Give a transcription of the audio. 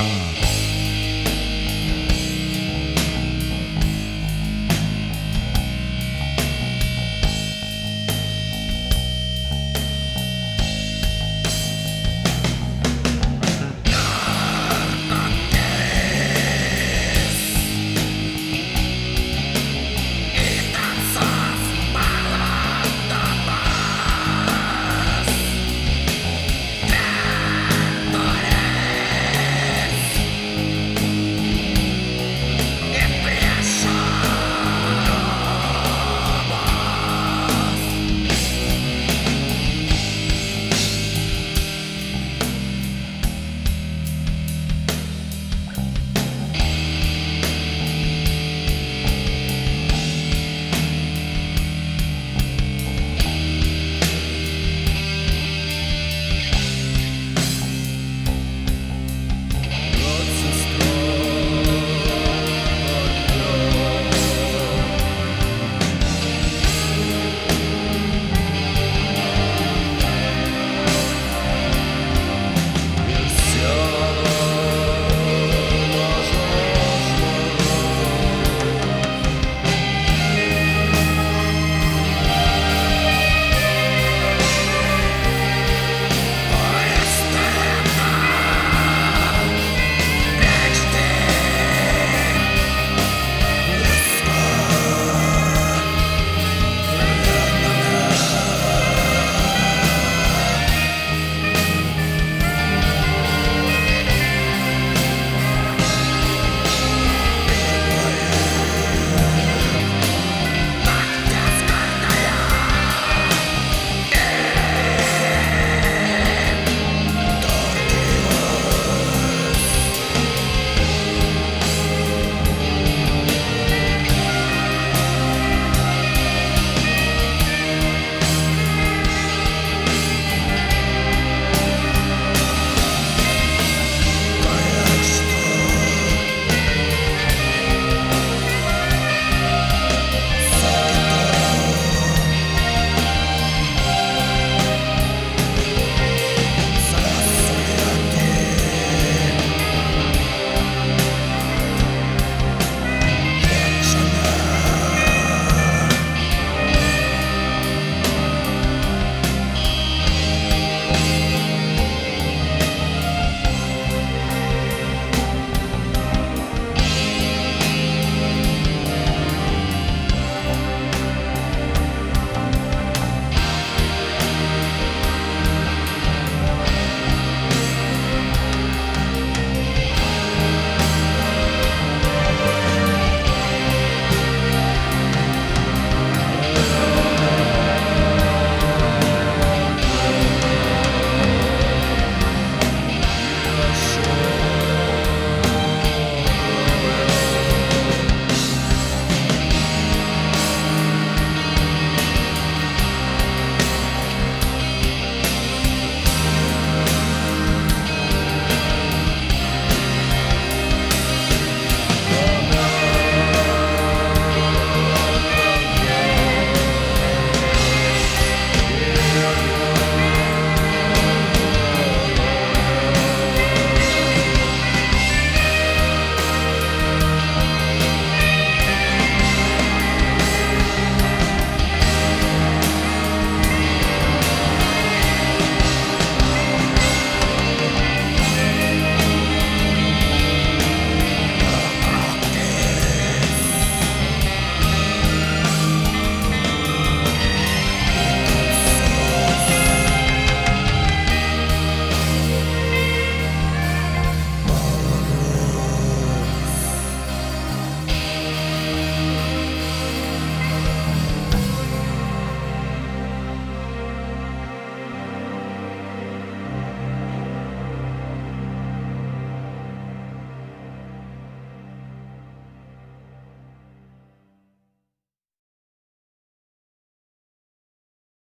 Uh.